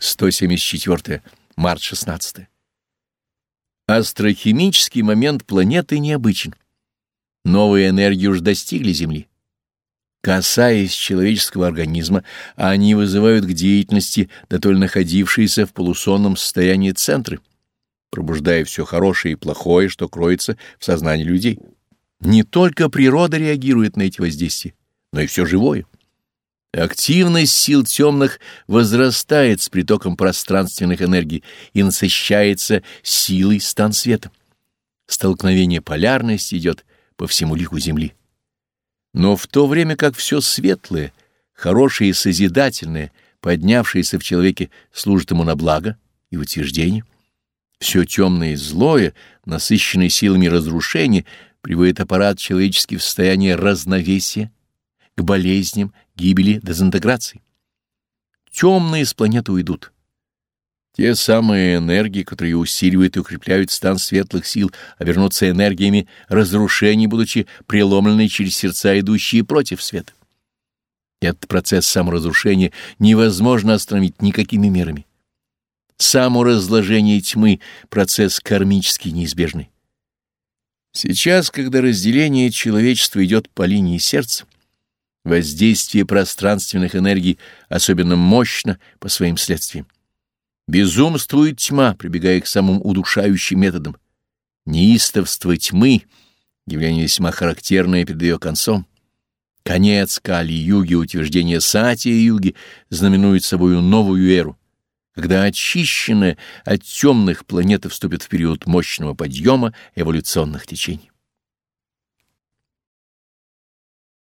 174. Март 16. Астрохимический момент планеты необычен. Новые энергии уже достигли Земли. Касаясь человеческого организма, они вызывают к деятельности дотоль находившиеся в полусонном состоянии центры, пробуждая все хорошее и плохое, что кроется в сознании людей. Не только природа реагирует на эти воздействия, но и все живое. Активность сил темных возрастает с притоком пространственных энергий и насыщается силой стан света. Столкновение полярности идет по всему лику Земли. Но в то время как все светлое, хорошее и созидательное, поднявшееся в человеке, служит ему на благо и утверждение, все темное и злое, насыщенное силами разрушения, приводит аппарат человеческий в состояние разновесия, к болезням, гибели, дезинтеграции. Темные с планеты уйдут. Те самые энергии, которые усиливают и укрепляют стан светлых сил, обернутся энергиями разрушений, будучи преломлены через сердца, идущие против света. Этот процесс саморазрушения невозможно остановить никакими мерами. Саморазложение тьмы — процесс кармически неизбежный. Сейчас, когда разделение человечества идет по линии сердца, Воздействие пространственных энергий особенно мощно по своим следствиям. Безумствует тьма, прибегая к самым удушающим методам. Неистовство тьмы, явление весьма характерное перед ее концом. Конец Кали-юги, утверждение Сати-юги знаменует собою новую эру, когда очищенная от темных планета вступит в период мощного подъема эволюционных течений.